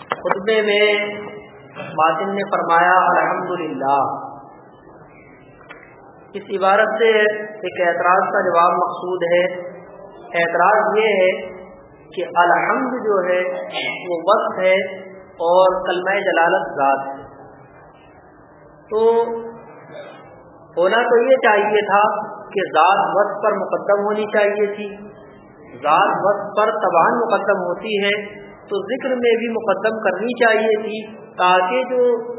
خطبے میں ماتن نے فرمایا، الحمدللہ. اس عبارت سے ایک اعتراض کا جواب مقصود ہے۔ اعتراض یہ ہے کہ الحمد جو ہے، وہ وقت ہے اور کلمہ جلالت ذات ہے۔ تو ہونا تو یہ چاہیے تھا کہ ذات وقت پر مقدم ہونی چاہیے تھی۔ ذات وقت پر تبان مقدم ہوتی ہے تو ذکر میں بھی مقدم کرنی چاہیے تھی تاکہ جو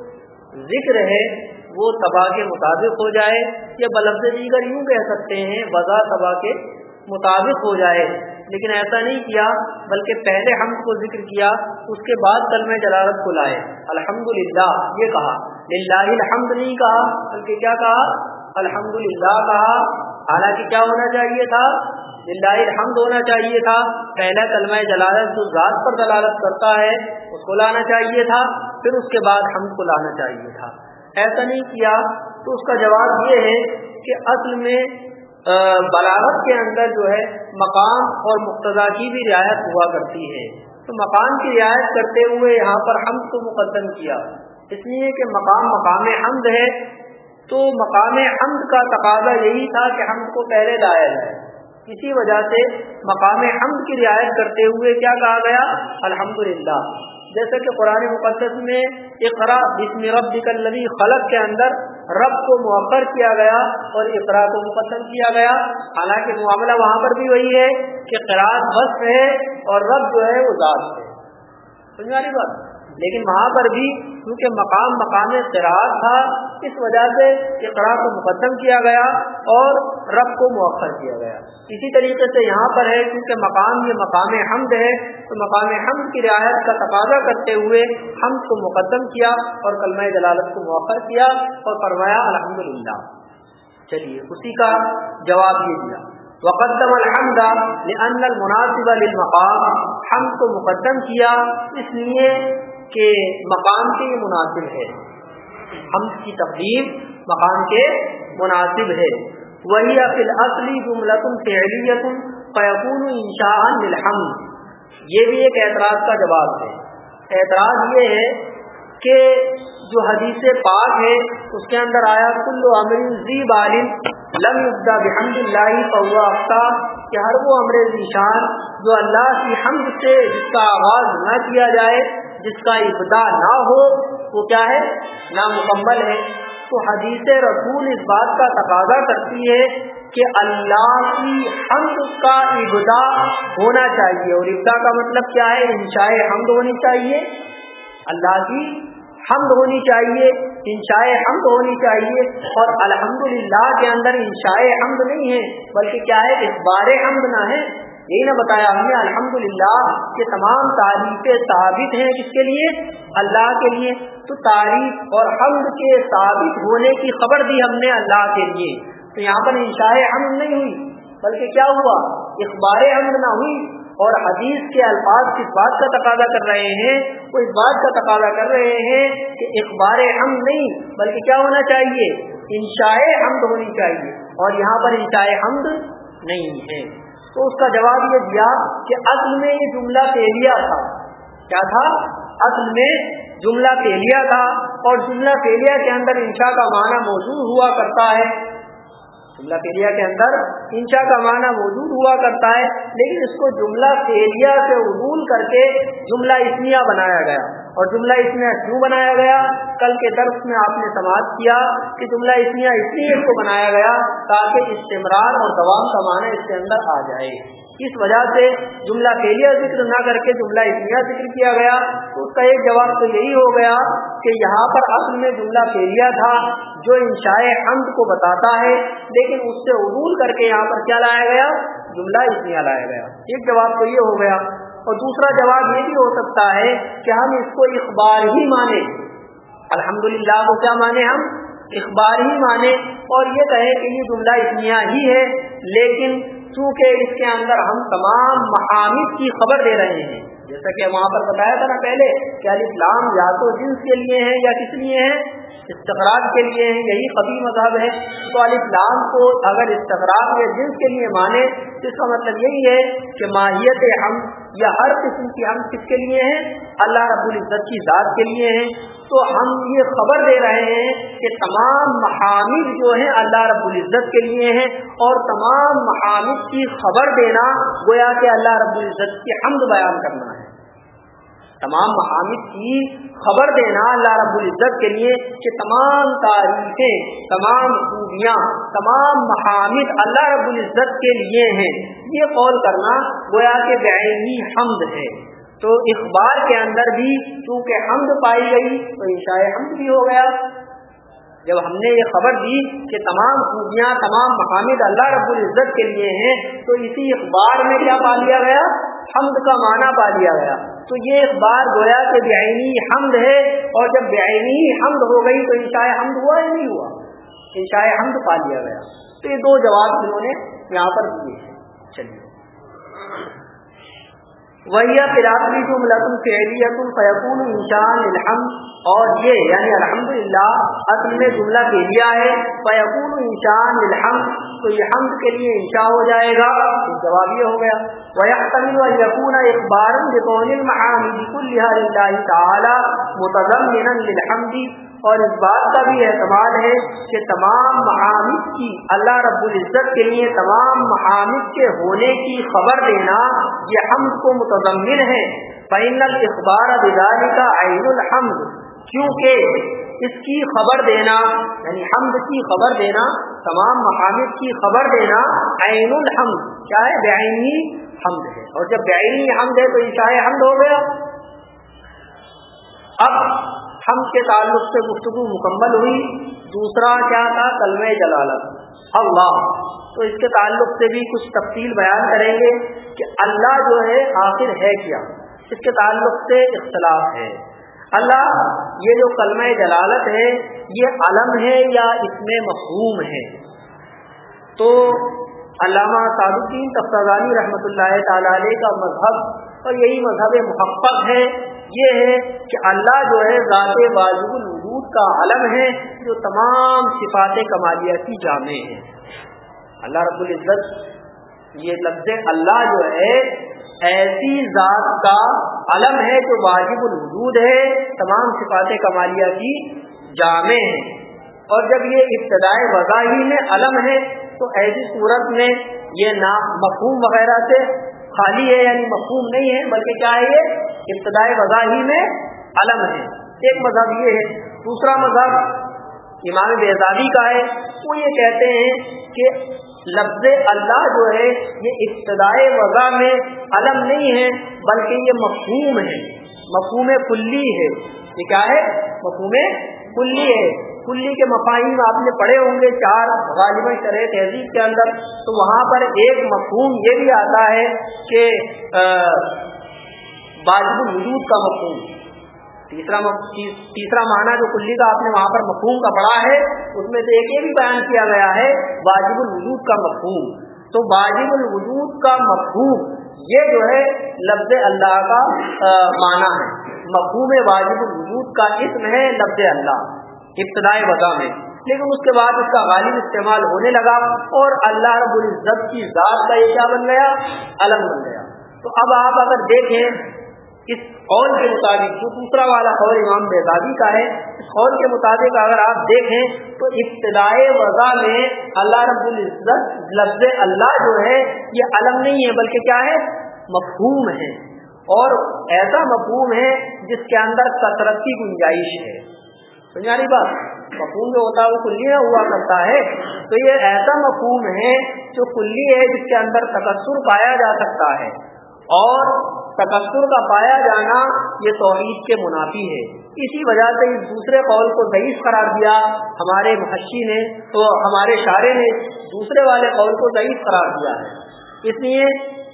ذکر ہے وہ تباہ کے مطابق ہو جائے یا بلفظ دیگر یوں کہہ سکتے ہیں وضا تباہ کے مطابق ہو جائے۔ لیکن ایسا نہیں کیا، بلکہ پہلے ہم کو ذکر کیا، اس کے بعد کل میں جلالت کو لائے۔ الحمد یہ کہا۔ للہ الحمد نہیں کہا، بلکہ کیا کہا؟ الحمد کہا۔ حالانکہ کیا ہونا چاہیے تھا؟ للہ الحمد ہونا چاہیے تھا۔ پہلا کلمہ جلالت جو ذات پر دلالت کرتا ہے، اس کو لانا چاہیے تھا۔ پھر اس کے بعد ہم کو لانا چاہیے تھا۔ ایسا نہیں کیا تو اس کا جواب یہ ہے کہ اصل میں بلاغت کے اندر جو ہے، مقام اور مقتضا کی بھی رعایت ہوا کرتی ہے۔ تو مقام کی رعایت کرتے ہوئے یہاں پر ہم کو مقدم کیا۔ اس لیے کہ مقام مقام حمد ہے۔ تو مقام حمد کا تقاضا یہی تھا کہ ہم کو پہلے لایا جائے۔ اسی وجہ سے مقام حمد کی رعایت کرتے ہوئے کیا کہا گیا؟ الحمدللہ۔ جیسے کہ قرآن مقدس میں اقرا بسم رب الذی خلق کے اندر رب کو مؤخر کیا گیا اور اقرا کو مقدم کیا گیا۔ حالانکہ معاملہ وہاں پر بھی وہی ہے کہ قرآن بس ہے اور رب جو ہے وہ ذات ہے۔ سمجھ والی بات۔ لیکن وہاں پر بھی کیونکہ مقام مقام قرآن تھا، اس وجہ سے اقرا کو مقدم کیا گیا اور رب کو مؤخر کیا گیا۔ اسی طریقے سے یہاں پر ہے کیونکہ مقام یہ مقام حمد ہے، تو مقام حمد کی رعایت کا تقاضا کرتے ہوئے حمد کو مقدم کیا اور کلمہ جلالت کو مؤخر کیا اور فرمایا الحمد للہ چلیے، اسی کا جواب یہ دیا۔ وقدم الحمد لأن المناسب للمقام۔ حمد کو مقدم کیا، اس لیے کہ مقام کے یہ مناسب ہے۔ حمد کی تقدیم مقام کے مناسب ہے۔ وہی فی اصلی جملۃ فعلیت فیقون انشاء للحمد۔ یہ بھی ایک اعتراض کا جواب ہے۔ اعتراض یہ ہے کہ جو حدیث پاک ہے، اس کے اندر آیا کل امر زی بالم لم ابدا بحمد اللہ فوا افتا کہ ہر وہ امر ذیشان جو اللہ کی حمد سے جس کا آغاز نہ کیا جائے جس کا ابدا نہ ہو، وہ کیا ہے؟ نامکمل ہے۔ تو حدیث رسول اس بات کا تقاضا کرتی ہے کہ اللہ کی حمد کا ابدا ہونا چاہیے۔ اور ابدا کا مطلب کیا ہے؟ انشاء حمد ہونی چاہیے۔ اللہ کی حمد ہونی چاہیے، انشاء حمد ہونی چاہیے۔ اور الحمدللہ کے اندر انشاء حمد نہیں ہے، بلکہ کیا ہے؟ اس بار حمد نہ ہے۔ یہی نہ بتایا ہم نے الحمد کہ تمام تعریفیں ثابت ہیں کس کے لیے؟ اللہ کے لیے۔ تو تعریف اور حمد کے ثابت ہونے کی خبر دی ہم نے اللہ کے لیے۔ تو یہاں پر انشاء حمد نہیں ہوئی، بلکہ کیا ہوا؟ اخبار حمد نہ ہوئی اور حدیث کے الفاظ کس بات کا تقاضا کر رہے ہیں؟ وہ اس بات کا تقاضا کر رہے ہیں کہ اخبار حمد نہیں، بلکہ کیا ہونا چاہیے؟ انشاء حمد ہونی چاہیے۔ اور یہاں پر انشاء حمد نہیں ہے۔ تو اس کا جواب یہ دیا کہ اصل میں یہ جملہ پہلیا تھا۔ کیا تھا؟ اصل میں جملہ پہلیا تھا اور جملہ پہلیا کے اندر انشا کا معنی موجود ہوا کرتا ہے۔ جملہ فیلیا کے اندر انشا کا معنی موجود ہوا کرتا ہے، لیکن اس کو جملہ فیلیا سے عبول کر کے جملہ اسمیا بنایا گیا۔ اور جملہ اسمیا کیوں بنایا گیا؟ کل کے درس میں آپ نے سماعت کیا کہ جملہ اسمیا اس لیے اس کو بنایا گیا تاکہ استمرار اور دوام کا معنی اس کے اندر آ جائے۔ اس وجہ سے جملہ فیلیا ذکر نہ کر کے جملہ اسمیا ذکر کیا گیا۔ تو اس کا ایک جواب تو یہی ہو گیا کہ یہاں پر اصل میں جملہ فیلیا تھا جو انشاء حمد کو بتاتا ہے، لیکن اس سے عبول کر کے یہاں پر کیا لایا گیا؟ جملہ اسمیا لایا گیا۔ ایک جواب تو یہ ہو گیا اور دوسرا جواب یہ بھی ہو سکتا ہے کہ ہم اس کو اخبار ہی مانے الحمدللہ کو کیا مانے ہم؟ اخبار ہی مانے اور یہ کہیں کہ یہ جملہ اسمیا ہی ہے، لیکن چونکہ اس کے اندر ہم تمام محامد کی خبر دے رہے ہیں، جیسا کہ وہاں پر بتایا تھا نا پہلے کہ اسلام یا تو جنس کے لیے ہیں یا کس لیے ہیں استقراج کے لیے ہیں، یہی قبی مذہب ہے۔ تو الاسلام کو اگر استقراج یا جنس کے لیے مانے، تو اس کا مطلب یہی ہے کہ ماہیت ہم یا ہر قسم کی ہم کس کے لیے ہیں؟ اللہ رب العزت کی ذات کے لیے ہیں۔ تو ہم یہ خبر دے رہے ہیں کہ تمام محامد جو ہیں اللہ رب العزت کے لیے ہیں اور تمام محامد کی خبر دینا گویا کہ اللہ رب العزت کی حمد بیان کرنا ہے۔ تمام محامد کی خبر دینا اللہ رب العزت کے لیے کہ تمام تاریخیں، تمام خوبیاں، تمام محامد اللہ رب العزت کے لیے ہیں۔ یہ قول کرنا گویا کہ بعینی حمد ہے۔ تو اخبار کے اندر بھی چونکہ حمد پائی گئی تو انشاء حمد بھی ہو گیا۔ جب ہم نے یہ خبر دی کہ تمام خوبیاں، تمام محامد اللہ رب العزت کے لیے ہیں تو اسی اخبار میں کیا پا لیا گیا؟ حمد کا معنی پا لیا گیا۔ تو یہ اخبار گویا کہ بےآنی حمد ہے اور جب بےآنی حمد ہو گئی تو انشاء حمد ہوا یا نہیں ہوا؟ انشاء حمد پا لیا گیا۔ تو یہ دو جواب انہوں نے یہاں پر دیے ہیں۔ چلیے وہی پراطری جو ملتم فعلیت الفیقون انشان الحمد۔ اور یہ یعنی الحمد للہ اصل میں جملہ کے لیا ہے فیقون انشان الحمد۔ تو یہ حمد کے لیے انشا ہو جائے گا۔ جواب یہ ہو گیا۔ وَيَحْتَمِلُ أَن يَكُونَ إِخْبَارًا بِقَوْلِ الْمَحَامِدِ كُلِّهَا لِلَّهِ تَعَالَى مُتَضَمِّنًا لِلْحَمْدِ۔ اور اس بات کا بھی اعتماد ہے کہ تمام محامد کی اللہ رب العزت کے لیے تمام محامد کے ہونے کی خبر دینا یہ حمد کو متضمن ہے۔ فین الاخبار بداری کا عین الحمد۔ کیونکہ اس کی خبر دینا یعنی حمد کی خبر دینا، تمام محامد کی خبر دینا عین الحمد کیا ہے بعینی حمد ہے۔ اور جب بعینی حمد ہے تو انشاء حمد ہو گیا۔ اب ہم کے تعلق سے گفتگو مکمل ہوئی۔ دوسرا کیا تھا؟ کلمہ جلالت۔ اللہ۔ تو اس کے تعلق سے بھی کچھ تفصیل بیان کریں گے کہ اللہ جو ہے، آخر ہے کیا؟ اس کے تعلق سے اختلاف ہے۔ اللہ، یہ جو کلمہ جلالت ہے، یہ علم ہے یا اس میں مفہوم ہے؟ تو علامہ صادقین تفتانی رحمۃ اللہ تعالی علیہ کا مذہب اور یہی مذہب محقق ہے۔ یہ ہے کہ اللہ جو ہے ذات واجب الوجود کا علم ہے جو تمام صفات کمالیہ کی جامع ہے۔ اللہ رب العزت، یہ لفظ اللہ جو ہے، ایسی ذات کا علم ہے جو واجب الوجود ہے، تمام صفات کمالیہ کی جامع ہے۔ اور جب یہ ابتدائے وضاحی میں علم ہے، تو ایسی صورت میں یہ نام مفہوم وغیرہ سے خالی ہے یعنی مفہوم نہیں ہے، بلکہ کیا ہے یہ؟ ابتدائی وضاحی میں علم ہے۔ ایک مذہب یہ ہے، دوسرا مذہب امام بیزادی کا ہے۔ وہ یہ کہتے ہیں کہ لفظ اللہ جو ہے، یہ ابتدائی وضع میں علم نہیں ہے، بلکہ یہ مفہوم ہے۔ مفہوم کلی ہے۔ یہ کیا ہے؟ مفہوم کلی ہے۔ کلی کے مفاہیم آپ نے پڑھے ہوں گے، چار غالب شرح تہذیب کے اندر۔ تو وہاں پر ایک مفہوم یہ بھی آتا ہے کہ واجب الوجود کا مفہوم۔ تیسرا تیسرا معنی جو کلی کا آپ نے وہاں پر مفہوم کا پڑھا ہے، اس میں سے ایک یہ بھی بیان کیا گیا ہے، واجب الوجود کا مفہوم۔ تو واجب الوجود کا مفہوم، یہ جو ہے، لفظ اللہ کا معنی ہے۔ مفہوم واجب الوجود کا اسم ہے لفظ اللہ۔ ابتدائی وضع میں۔ لیکن اس کے بعد اس کا غالب استعمال ہونے لگا اور اللہ رب العزت کی ذات کا یہ کیا بن گیا؟ علم بن گیا۔ تو اب آپ اگر دیکھیں، اس قول کے مطابق جو دوسرا والا قول امام بیدادی کا ہے، اس قول کے مطابق اگر آپ دیکھیں، تو ابتدائی وضع میں اللہ رب العزت لفظ اللہ جو ہے، یہ علم نہیں ہے، بلکہ کیا ہے؟ مفہوم ہے۔ اور ایسا مفہوم ہے جس کے اندر کثرت کی گنجائش ہے۔ سنجاری بات۔ مفہوم جو ہوتا ہے وہ کلی ہوا کرتا ہے۔ تو یہ ایسا مفہوم ہے جو کلی ہے جس کے اندر تکسر پایا جا سکتا ہے۔ اور تکسر کا پایا جانا یہ توحید کے منافی ہے۔ اسی وجہ سے اس دوسرے قول کو ضعیف قرار دیا۔ ہمارے محشی نے تو ہمارے شاعر نے دوسرے والے قول کو ضعیف قرار دیا ہے۔ اس لیے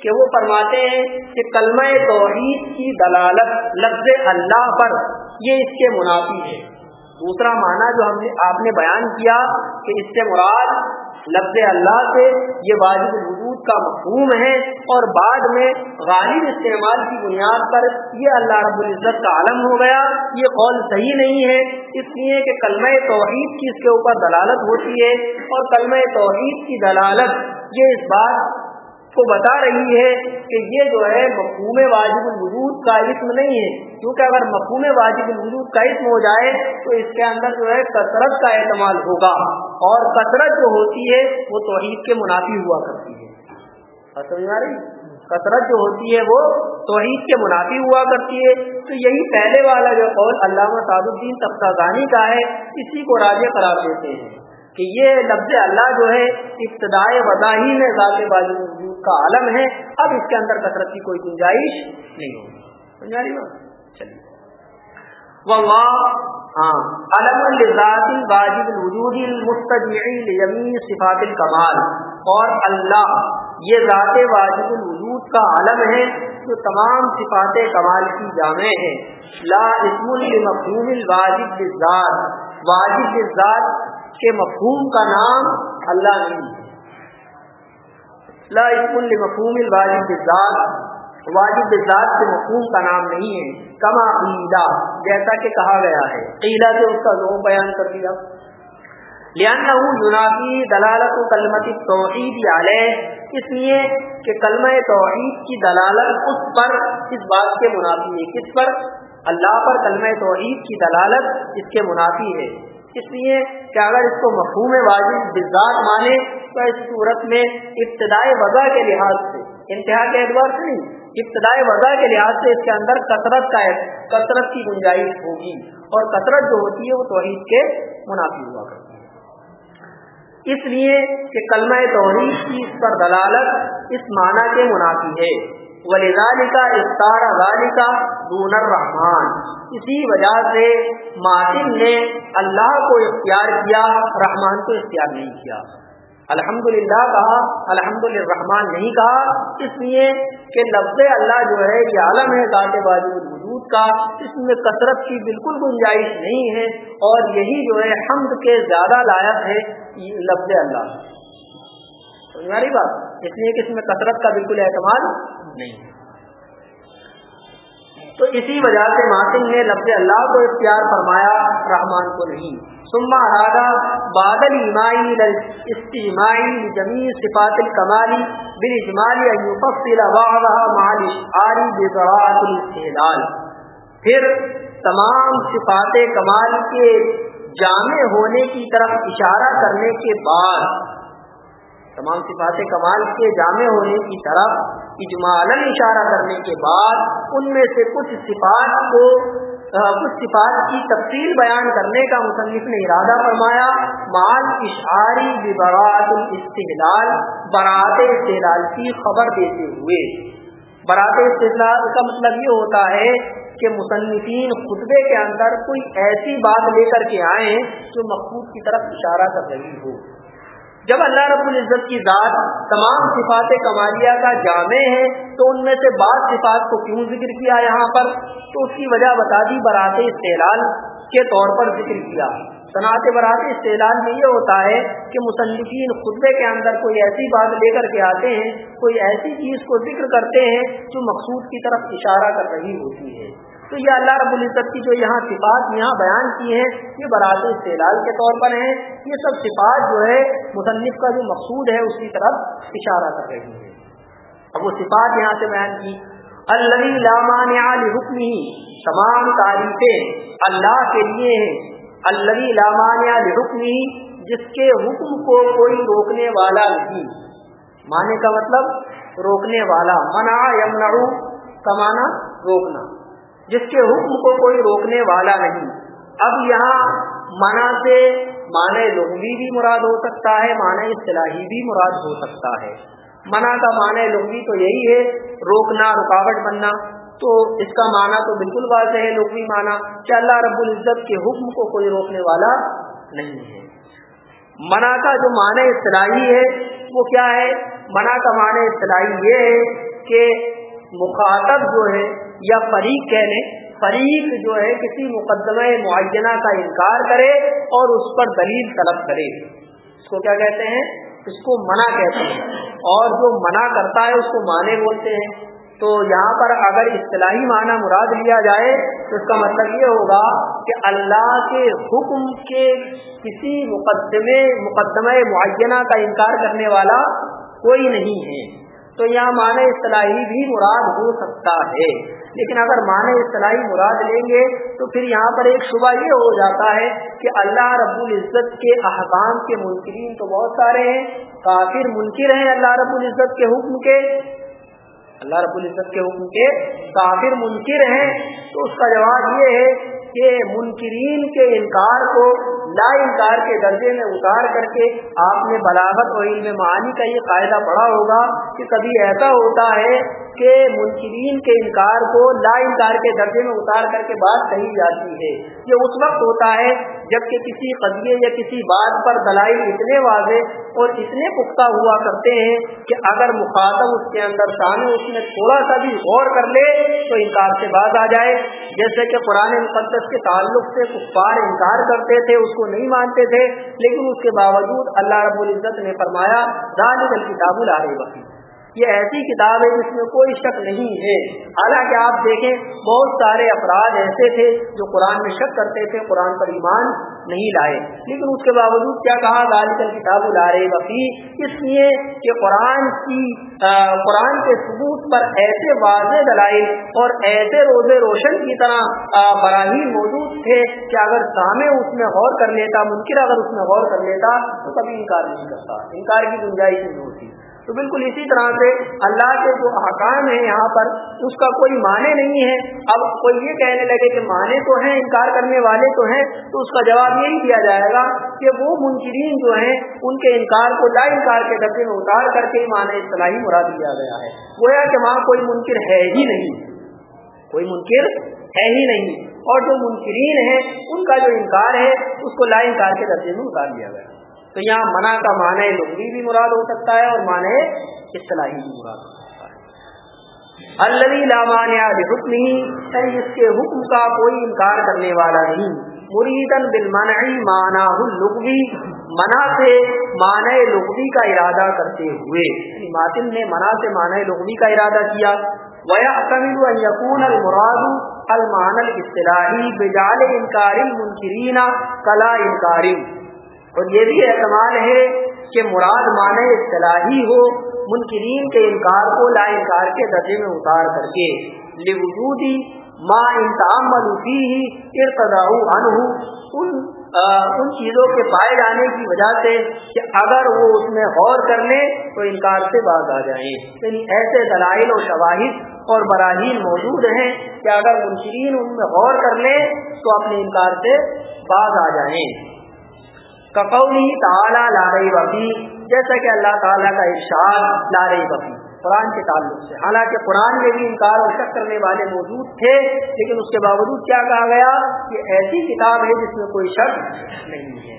کہ وہ فرماتے ہیں کہ کلمہ توحید کی دلالت لفظ اللہ پر یہ اس کے منافی ہے۔ دوسرا معنی جو ہم نے آپ نے بیان کیا کہ اس سے مراد لفظ اللہ سے یہ واجب الوجود کا مفہوم ہے اور بعد میں غالب استعمال کی بنیاد پر یہ اللہ رب العزت کا عالم ہو گیا۔ یہ قول صحیح نہیں ہے، اس لیے کہ کلمہ توحید کی اس کے اوپر دلالت ہوتی ہے اور کلمہ توحید کی دلالت یہ اس بات کو بتا رہی ہے کہ یہ جو ہے مفہوم واجب الوجود کا اسم نہیں ہے۔ کیونکہ اگر مفہوم واجب الوجود کا اسم ہو جائے تو اس کے اندر جو ہے کثرت کا اعتماد ہوگا۔ اور کثرت جو ہوتی ہے وہ توحید کے منافی ہوا کرتی ہے۔ سمجھ آ رہی؟ کثرت جو ہوتی ہے وہ توحید کے منافی ہوا کرتی ہے۔ تو یہی پہلے والا جو قول علامہ سعد الدین تفتہ کا ہے، اسی کو راجے قرار دیتے ہیں۔ کہ یہ لفظ اللہ جو ہے ابتدائے وضاحی میں ذات باز کا عالم ہے۔ اب اس کے اندر کثرت کی کوئی گنجائش نہیں ہوگی۔ سمجھا رہی چلیے۔ ہاں علم واجب الوجود صفات الکمال۔ اور اللہ، یہ ذات واجب الوجود کا علم ہے، جو تمام صفات کمال کی جامع ہے۔ لا اسم المفہوم الواجب واجب کے مفہوم کا نام اللہ نہیں ہے لا اسم مفہوم الواجب ذات واجب ذات کے مفہوم کا نام نہیں ہے۔ کما عیدا جیسا کہ کہا گیا ہے۔ قیدا سے اس کا زوم بیان کر دیا۔ لہٰذا یونافی دلالت و کلمت توحید علیہ، اس لیے کہ کلمہ توحید کی دلالت اس پر، اس بات کے منافی ہے۔ کس پر؟ اللہ پر کلمہ توحید کی دلالت اس کے منافی ہے۔ اس لیے کہ اگر اس کو مفہوم واجب بزاد مانے تو اس صورت میں ابتدائی وضع کے لحاظ سے، انتہا کے اعتبار سے نہیں، ابتدائی وضع کے لحاظ سے اس کے اندر کثرت کا کثرت کی گنجائش ہوگی اور کثرت جو ہوتی ہے وہ توحید کے منافی ہوا کرتی ہے۔ اس لیے کہ کلمہ توحید کی اس پر دلالت اس معنی کے منافی ہے۔ ولیزال کا افطار کا دون الرحمان اسی وجہ سے ماتن نے اللہ کو اختیار کیا، رحمان کو اختیار نہیں کیا۔ الحمد للہ کہا الحمد الرحمان نہیں کہا، اس لیے کہ لفظ اللہ جو ہے یہ عالم ہے، ذات باجو وجود کا، اس میں کثرت کی بالکل گنجائش نہیں ہے اور یہی جو ہے حمد کے زیادہ لائق ہے لفظ اللہ۔ سمجھ بات؟ اس لیے کہ اس میں کثرت کا بالکل اعتماد نہیں تو اسی وجہ سے ماسن نے لفظ اللہ کو اختیار فرمایا، رحمان کو نہیں۔ سما ارادہ بادل ایمائی استماعی جمی صفات الکمالی بن اجمالی ایوفصل مال پھر تمام صفات کمال کے جامع ہونے کی طرف اشارہ کرنے کے بعد تمام صفات کمال کے جامع ہونے کی طرف اجمالاً اشارہ کرنے کے بعد ان میں سے کچھ صفات کو کچھ صفات کی تفصیل بیان کرنے کا مصنف نے ارادہ فرمایا، مال اشعاری برات الاستحلال برات استحلال کی خبر دیتے ہوئے۔ برات استحلال کا مطلب یہ ہوتا ہے کہ مصنفین خطبے کے اندر کوئی ایسی بات لے کر کے آئیں جو مقبوض کی طرف اشارہ کر رہی ہو۔ جب اللہ رب العزت کی ذات تمام صفات کمالیہ کا جامع ہے، تو ان میں سے بعض صفات کو کیوں ذکر کیا یہاں پر؟ تو اس کی وجہ بتا دی برات استعلال کے طور پر ذکر کیا۔ صنعت برات استعلال میں یہ ہوتا ہے کہ مصنفین خطبے کے اندر کوئی ایسی بات لے کر کے آتے ہیں، کوئی ایسی چیز کو ذکر کرتے ہیں جو مقصود کی طرف اشارہ کر رہی ہوتی ہے۔ تو یہ اللہ رب العزت کی جو یہاں صفات یہاں بیان کی ہیں، یہ برات استعلال کے طور پر ہیں۔ یہ سب صفات جو ہے، مصنف کا جو مقصود ہے اس کی طرف اشارہ کر رہی ہے اب وہ صفات یہاں سے بیان کی۔ اللہ لامان حکم ہی تمام تعریفیں اللہ کے لیے ہیں۔ اللہ لامان حکم ہی جس کے حکم کو کوئی روکنے والا نہیں۔ مانے کا مطلب روکنے والا۔ منع یمنع کا معنی روکنا۔ جس کے حکم کو کوئی روکنے والا نہیں۔ اب یہاں منع سے معنی لغوی بھی مراد ہو سکتا ہے، معنی اصطلاحی بھی مراد ہو سکتا ہے۔ منع کا معنی لغوی تو یہی ہے، روکنا، رکاوٹ بننا۔ تو اس کا معنی تو بالکل واضح ہے، لغوی معنی۔ کہ اللہ رب العزت کے حکم کو کوئی روکنے والا نہیں ہے۔ منع کا جو معنی اصطلاحی ہے، وہ کیا ہے؟ منع کا معنی اصطلاحی یہ ہے کہ مخاطب جو ہے یا فریق کہہ لیں فریق جو ہے کسی مقدمہ معینہ کا انکار کرے اور اس پر دلیل طلب کرے۔ اس کو کیا کہتے ہیں؟ اس کو منع کہتے ہیں۔ اور جو منع کرتا ہے اس کو معنی بولتے ہیں۔ تو یہاں پر اگر اصطلاحی معنی مراد لیا جائے تو اس کا مطلب یہ ہوگا کہ اللہ کے حکم کے کسی مقدمے، مقدمہ معینہ کا انکار کرنے والا کوئی نہیں ہے۔ تو یہاں معنی اصطلاحی بھی مراد ہو سکتا ہے۔ لیکن اگر معنی اصطلاحی مراد لیں گے تو پھر یہاں پر ایک شبہ یہ ہو جاتا ہے کہ اللہ رب العزت کے احکام کے منکرین تو بہت سارے ہیں، کافر منکر ہیں اللہ رب العزت کے حکم کے۔ اللہ رب العزت کے حکم کے کافر منکر ہیں۔ تو اس کا جواب یہ ہے کہ منکرین کے انکار کو لا انکار کے درجے میں اتار کر کے آپ نے بلاغت اور علم معانی کا یہ قاعدہ پڑھا ہوگا کہ کبھی ایسا ہوتا ہے کہ منکرین کے انکار کو لا انکار کے درجے میں اتار کر کے بات کہی جاتی ہے۔ یہ اس وقت ہوتا ہے جبکہ کسی قدیے یا کسی بات پر دلائی اتنے واضح اور اتنے پختہ ہوا کرتے ہیں کہ اگر مخاطب اس کے اندر شامل اس میں تھوڑا سا بھی غور کر لے تو انکار سے بات آ جائے۔ جیسے کہ قرآن مقدس کے تعلق سے کفار انکار کرتے تھے، اس کو نہیں مانتے تھے، لیکن اس کے باوجود اللہ رب العزت نے فرمایا دان الکتاب لا یہ ایسی کتاب ہے جس میں کوئی شک نہیں ہے۔ حالانکہ آپ دیکھیں، بہت سارے افراد ایسے تھے جو قرآن میں شک کرتے تھے، قرآن پر ایمان نہیں لائے۔ لیکن اس کے باوجود کیا کہا؟ غالب کتاب الارے وفی اس لیے کہ قرآن کی قرآن کے ثبوت پر ایسے واضح دلائل اور ایسے روزے روشن کی طرح براہین موجود تھے کہ اگر سامع اس میں غور کر لیتا ممکن اگر اس میں غور کر لیتا، تو کبھی انکار نہیں کرتا۔ انکار کی گنجائش نہیں ہوتی۔ تو بالکل اسی طرح سے اللہ کے جو احکام ہیں یہاں پر، اس کا کوئی معنی نہیں ہے۔ اب کوئی یہ کہنے لگے کہ معنی تو ہیں، انکار کرنے والے تو ہیں، تو اس کا جواب یہی دیا جائے گا کہ وہ منکرین جو ہیں، ان کے انکار کو لا انکار کے ڈبے میں اتار کر کے معنی اصطلاحی مراد دیا گیا ہے۔ گویا کہ وہاں کوئی منکر ہے ہی نہیں۔ کوئی منکر ہے ہی نہیں۔ اور جو منکرین ہیں، ان کا جو انکار ہے، اس کو لا انکار کے درجے میں اتار دیا گیا۔ تو یہاں منع کا معنی لغوی بھی مراد ہو سکتا ہے اور معنی اصطلاحی بھی مراد ہو سکتا ہے۔ اللہ لامان حکم ہی اس کے حکم کا کوئی انکار کرنے والا نہیں۔ مریدن بل مانا لغوی منع سے معنی لغوی کا ارادہ کرتے ہوئے۔ یعنی ماتم نے منع سے معنی لغوی کا ارادہ کیا۔ وَيَحْتَمِلُ أَن يَكُونَ الْمُرَادُ الْمَعْنَ الْإِسْتِلَاحِ بِجَعْلِ إِنْكَارِ الْمُنْكِرِينَ كَلَا إِنْكَارٍ۔ اور یہ بھی احتمال ہے کہ مراد معنی اصطلاحی ہو، منکرین کے انکار کو لا انکار کے درجے میں اتار کر کے۔ لوجودی ماں انتام ملوثی ہی ارتدا ان ان چیزوں کے پائے جانے کی وجہ سے کہ اگر وہ اس میں غور کر لیں تو انکار سے باز آ جائیں۔ یعنی ایسے دلائل و شواہد اور براہین موجود ہیں کہ اگر منکرین ان میں غور کر لیں تو اپنے انکار سے باز آ جائیں۔ کقولی تعالیٰ لارئی وفی جیسا کہ اللہ تعالیٰ کا ارشاد لارئی وفی قرآن کے تعلق سے۔ حالانکہ قرآن میں بھی انکار اور شک کرنے والے موجود تھے، لیکن اس کے باوجود کیا کہا گیا کہ ایسی کتاب ہے جس میں کوئی شک نہیں ہے۔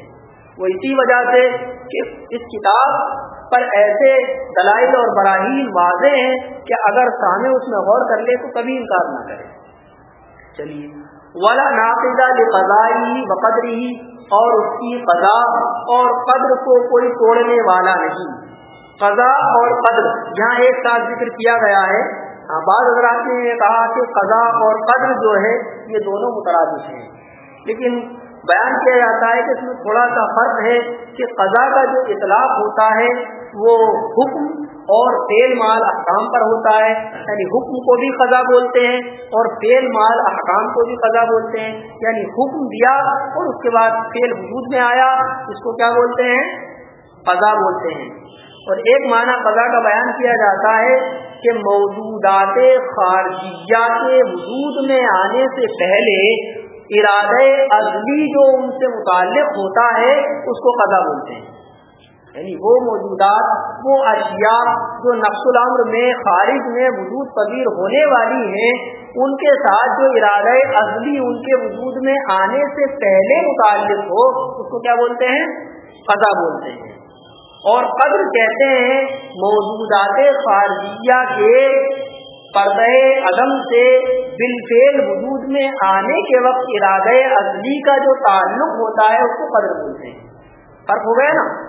وہ اسی وجہ سے کہ اس کتاب پر ایسے دلائل اور براہین واضح ہیں کہ اگر سامنے اس میں غور کر لے تو کبھی انکار نہ کرے۔ چلیے۔ والا ناقدہ لقضائی وقدری اور اس کی قضا اور قدر کو کوئی توڑنے والا نہیں۔ قضا اور قدر، یہاں ایک ساتھ ذکر کیا گیا ہے۔ ہاں، بعض حضرات نے کہا کہ قضا اور قدر جو ہے، یہ دونوں مترادف ہیں۔ لیکن بیان کیا جاتا ہے کہ اس میں تھوڑا سا فرق ہے کہ قضا کا جو اطلاق ہوتا ہے، وہ حکم اور تیل مال احکام پر ہوتا ہے یعنی حکم کو بھی قضا بولتے ہیں اور تیل مال احکام کو بھی قضا بولتے ہیں۔ یعنی حکم دیا اور اس کے بعد تیل وجود میں آیا، اس کو کیا بولتے ہیں؟ قضا بولتے ہیں۔ اور ایک معنی قضا کا بیان کیا جاتا ہے کہ موجودات خارجیہ کے وجود میں آنے سے پہلے ارادہ ازلی جو ان سے متعلق ہوتا ہے، اس کو قضا بولتے ہیں۔ یعنی وہ موجودات، وہ اشیاء جو نقص العمر میں خارج میں وجود پذیر ہونے والی ہیں، ان کے ساتھ جو ارادہ ازلی ان کے وجود میں آنے سے پہلے متعلق ہو، اس کو کیا بولتے ہیں؟ قضا بولتے ہیں۔ اور قدر کہتے ہیں موجودات خارجیہ کے پردہ عدم سے بالفیل وجود میں آنے کے وقت ارادہ ازلی کا جو تعلق ہوتا ہے، اس کو قدر بولتے ہیں۔ فرق ہو گیا نا؟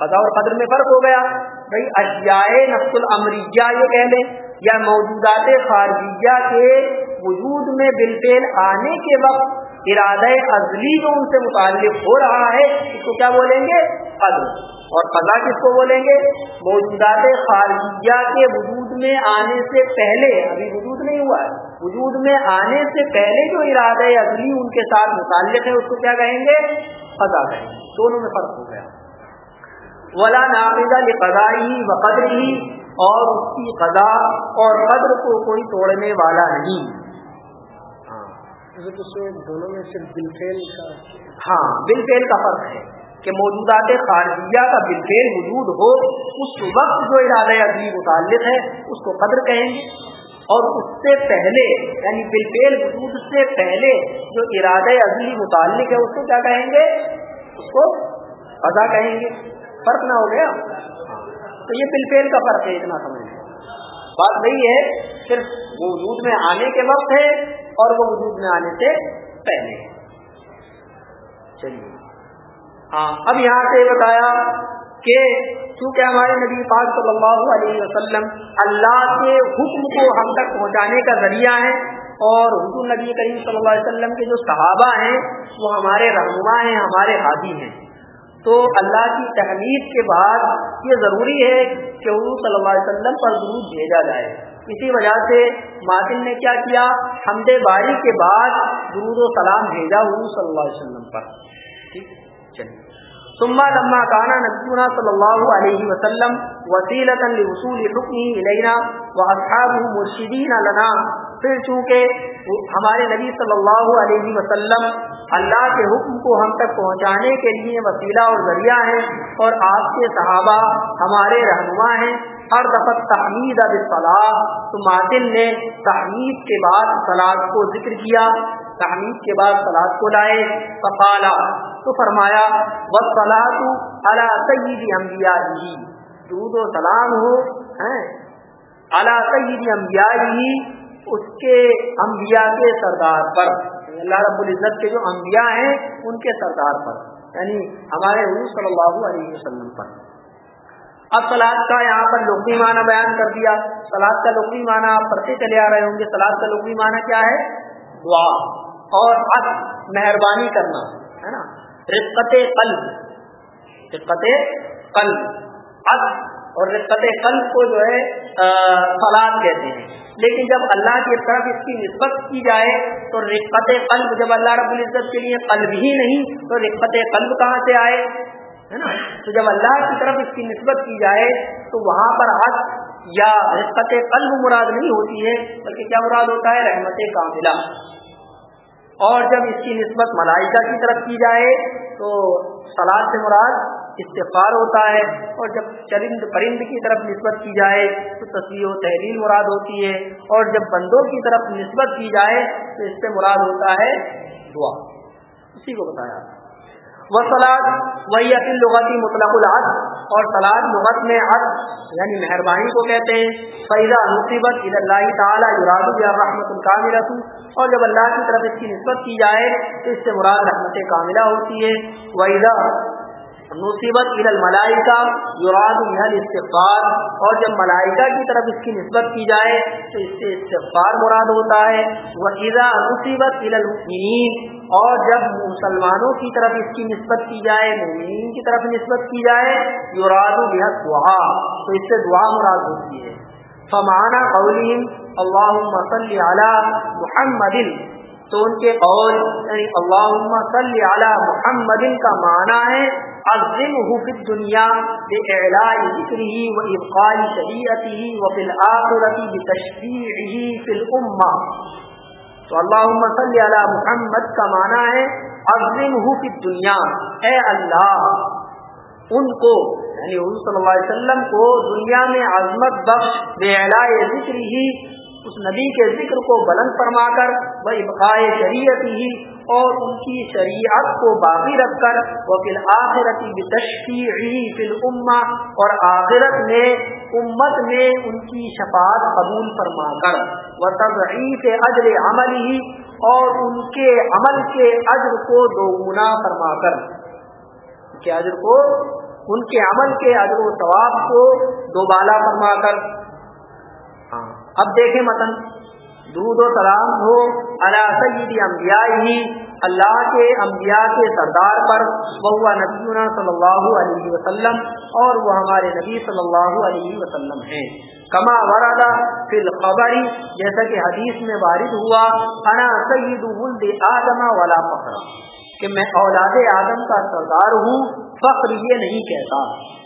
قضا اور قدر میں فرق ہو گیا۔ بھائی اشیائے نفس العمریہ یہ کہہ لیں یا موجودات خارجیہ کے وجود میں بالفیل آنے کے وقت ارادہ ازلی جو ان سے متعلق ہو رہا ہے، اس کو کیا بولیں گے؟ قدر۔ اور قضا کس کو بولیں گے؟ موجودات خارجیہ کے وجود میں آنے سے پہلے، ابھی وجود نہیں ہوا ہے۔ وجود میں آنے سے پہلے جو ارادہ ازلی ان کے ساتھ متعلق ہے، اس کو کیا کہیں گے؟ قضا کہیں گے۔ دونوں میں فرق ہو گیا۔ ولا نامیزہ قضا ہی و قدر ہی اور اس کی قضا اور قدر کو کوئی توڑنے والا نہیں۔ ہاں دونوں میں صرف بالفیل کا ہاں بالفیل کا فرق ہے کہ موجودات خارجیہ کا بالفیل وجود ہو اس وقت جو ارادہ ادبی متعلق ہے اس کو قدر کہیں گے۔ اور اس سے پہلے یعنی بالفیل وجود سے پہلے جو ارادہ ادبی متعلق ہے اس کو کیا کہیں گے؟ اس کو قضا کہیں گے۔ فرق نہ ہو گیا؟ تو یہ بالفیل کا فرق ہے، اتنا سمجھ بات وہی ہے، صرف وہ وجود میں آنے کے وقت ہے اور وہ وجود میں آنے سے پہلے چلیے۔ ہاں اب یہاں سے بتایا کہ چونکہ ہمارے نبی پاک صلی اللہ علیہ وسلم اللہ کے حکم کو ہم تک پہنچانے کا ذریعہ ہے اور حضور نبی کریم صلی اللہ علیہ وسلم کے جو صحابہ ہیں، وہ ہمارے رہنما ہیں، ہمارے حادی ہیں۔ تو اللہ کی تحمید کے بعد یہ ضروری ہے کہ حضور صلی اللہ علیہ وسلم پر درود بھیجا جائے اسی وجہ سے ماتن نے کیا کیا؟ حمد باری کے بعد درود و سلام بھیجا حضور صلی اللہ علیہ وسلم پر۔ ٹھیک؟ چلیے۔ ثم لما كان نبينا صلى الله عليه وسلم وسيلة لوصول حكمه إلينا وأصحابه مرشدين لنا. پھر چونکہ ہمارے نبی صلی اللہ علیہ وسلم اللہ کے حکم کو ہم تک پہنچانے کے لیے وسیلہ اور ذریعہ ہیں اور آپ کے صحابہ ہمارے رہنما ہیں ہر دفعہ تحمید اب صلاح تو معدل نے تحمید کے بعد سلاد کو ذکر کیا، تحمید کے بعد سلاد کو لائے فقالا تو فرمایا وہ سلاد اللہ سید امبیا دودھ و سلام ہو اللہ سید امبیا اس کے انبیاء کے سردار پر۔ یعنی اللہ رب العزت کے جو انبیاء ہیں، ان کے سردار پر۔ یعنی ہمارے حضور صلی اللہ علیہ وسلم پر۔ اب سلاد کا یہاں پر لغوی معنی بیان کر دیا۔ سلاد کا لغوی معنی آپ پڑھتے چلے آ رہے ہوں گے۔ سلاد کا لغوی معنی کیا ہے؟ دعا۔ اور حد مہربانی کرنا، ہے نا؟ رقت قلب۔ رقت قلب۔ حد اور رقت قلب کو جو ہے سلاد کہتے ہیں۔ لیکن جب اللہ کی طرف اس کی نسبت کی جائے، تو رقت قلب، جب اللہ رب العزت کے لیے قلب ہی نہیں، تو رقت قلب کہاں سے آئے؟ ہے نا؟ تو جب اللہ کی طرف اس کی نسبت کی جائے تو وہاں پر حق یا رقت قلب مراد نہیں ہوتی ہے، بلکہ کیا مراد ہوتا ہے؟ رحمت کاملہ۔ اور جب اس کی نسبت ملائکہ کی طرف کی جائے تو سلاد سے مراد استفار ہوتا ہے۔ اور جب چرند پرند کی طرف نسبت کی جائے تو تصویر و تحریر مراد ہوتی ہے۔ اور جب بندوں کی طرف نسبت کی جائے تو اس سے مراد ہوتا ہے دعا۔ اسی کو بتایا۔ وہ سلاد وہی اصل لغتی مطلق العد اور سلاد لغت میں عد یعنی مہربانی کو کہتے ہیں فیضا مصیبت اللہ تعالیٰ یوراد رحمت رسوم اور جب اللہ کی طرف اس کی نسبت کی جائے، تو اس سے مراد رحمت کاملہ ہوتی ہے ویزا نصیبت عید الملائکہ یوراد محل استفار اور جب ملائکہ کی طرف اس کی نسبت کی جائے تو اس سے استفار مراد ہوتا ہے۔ وہ عیدا نصیبت عید المین اور جب مسلمانوں کی طرف اس کی نسبت کی جائے ممین کی طرف نسبت کی جائے یوراد محل دعا تو اس سے دعا مراد ہوتی ہے۔ فمانہ قولیم اللہ مسلی علی محمد، تو ان کے قول یعنی اللہ صلی علی محمد کا معنی ہے۔ عظم فی الدنیا باعلاء ذکره وابقاء شریعته وفي الاخره بتشفيعه في الامه تو اللهم صلی علی محمد کا معنی ہے عظم فی الدنیا اے اللہ، ان کو یعنی حضور صلی اللہ علیہ وسلم کو دنیا میں عظمت بخش باعلاء ذکره اس نبی کے ذکر کو بلند فرما کر وہ ابقائے شریعت ہی اور ان کی شریعت کو باقی رکھ کر وہ فی الآخرتی بتشفیعی فی الامہ اور آخرت میں، امت میں ان کی شفاعت قبول فرما کر وہ تضعیف اجر عمل ہی اور ان کے عمل کے اجر کو دوگنا فرما کر۔ کے اجر کو، ان کے عمل کے اجر و ثواب کو دوبالا فرما کر۔ اب دیکھیں متن۔ درود و سلام ہو اللہ سید انبیاء ہی اللہ کے انبیاء کے سردار پر بہوا نبی صلی اللہ علیہ وسلم، اور وہ ہمارے نبی صلی اللہ علیہ وسلم ہیں۔ کما وردا فی الخبری جیسا کہ حدیث میں وارد ہوا، انا سید ولد آدم والا فخر۔ کہ میں اولاد آدم کا سردار ہوں، فخر یہ نہیں کہتا۔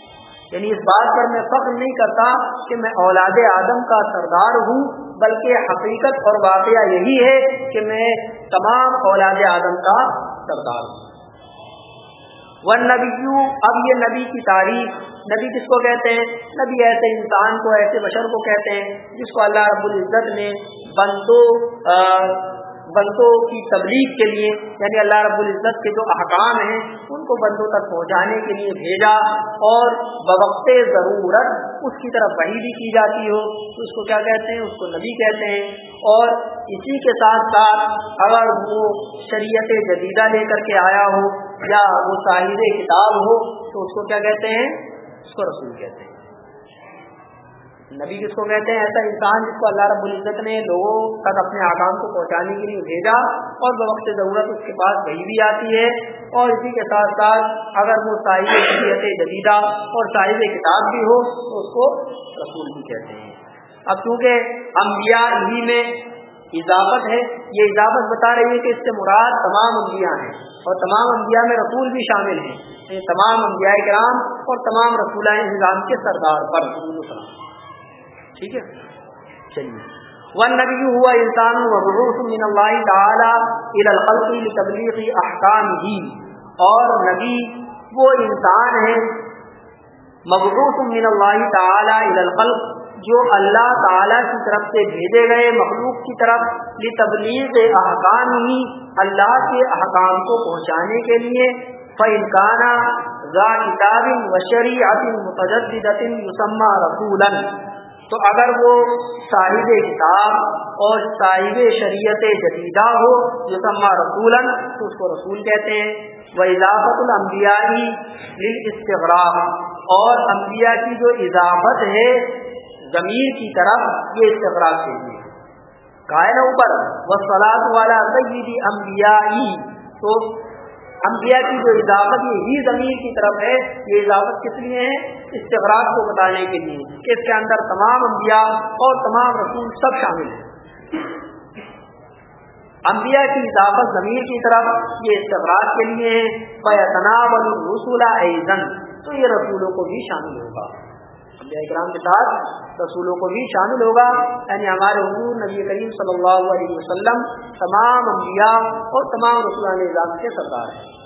یعنی اس بات پر میں فخر نہیں کرتا کہ میں اولاد آدم کا سردار ہوں، بلکہ حقیقت اور واقعہ یہی ہے کہ میں تمام اولاد آدم کا سردار ہوں۔ ون نبی اب یہ نبی کی تعریف نبی کس کو کہتے ہیں؟ نبی ایسے انسان کو، ایسے بشر کو کہتے ہیں جس کو اللہ رب العزت نے بندو بندوں کی تبلیغ کے لیے یعنی اللہ رب العزت کے جو احکام ہیں، ان کو بندوں تک پہنچانے کے لیے بھیجا اور بوقت ضرورت اس کی طرف وہی بھی کی جاتی ہو، تو اس کو کیا کہتے ہیں؟ اس کو نبی کہتے ہیں۔ اور اسی کے ساتھ ساتھ اگر وہ شریعت جدیدہ لے کر کے آیا ہو یا وہ صاحب کتاب ہو، تو اس کو کیا کہتے ہیں؟ اس کو رسول کہتے ہیں۔ نبی کس کو کہتے ہیں؟ ایسا انسان جس کو اللہ رب العزت نے لوگوں تک اپنے آکام کو پہنچانے کے لیے بھیجا اور بوقت ضرورت اس کے پاس وہی بھی آتی ہے اور اسی کے ساتھ ساتھ اگر وہ صاحب شریعت جدیدہ اور صاحب کتاب بھی ہو تو اس کو رسول بھی کہتے ہیں۔ اب چونکہ انبیاء ہی میں اضافت ہے، یہ اضافت بتا رہی ہے کہ اس سے مراد تمام انبیاء ہیں اور تمام انبیاء میں رسول بھی شامل ہیں یعنی تمام انبیاء کرام اور تمام رسول نظام کے سردار پر۔ ٹھیک ہے؟ چلیے۔ ون نبی ہوا انسان من اللہ تعالی الى الخلق احکام ہی اور نبی وہ انسان ہے، مبعوث من اللہ تعالی الى الخلق، جو اللہ تعالی کی طرف سے بھیجے گئے مخلوق کی طرف لتبلیغ احکام ہی اللہ کے احکام کو پہنچانے کے لیے۔ فَإِنْ ذا کتاب و شریعت متجدد یسمى رسولا۔ تو اگر وہ صاحب کتاب اور صاحب شریعت جدیدہ ہو جو سما رسول تو اس کو رسول کہتے ہیں۔ وہ اضافت الانبیائی استغراق اور انبیاء کی جو اضافت ہے ضمیر کی طرف یہ استغراق کے لیے۔ قائد اوپر وہ سلاد والا سیدی انبیائی تو انبیاء کی جو اضافت یہی ضمیر زمین کی طرف ہے، یہ اضافت کس لیے ہے؟ استغراق کو بتانے کے لیے اس کے اندر تمام انبیاء اور تمام رسول سب شامل ہیں۔ انبیاء کی اضافت ضمیر کی طرف، یہ استغراق کے لیے ہے۔ تناب الرسول ایزن تو یہ رسولوں کو بھی شامل ہوگا۔ انبیاء کے ساتھ رسولوں کو بھی شامل ہوگا۔ یعنی ہمارے حضور نبی کریم صلی اللہ علیہ وسلم تمام انبیاء اور تمام رسول کے سردار ہیں۔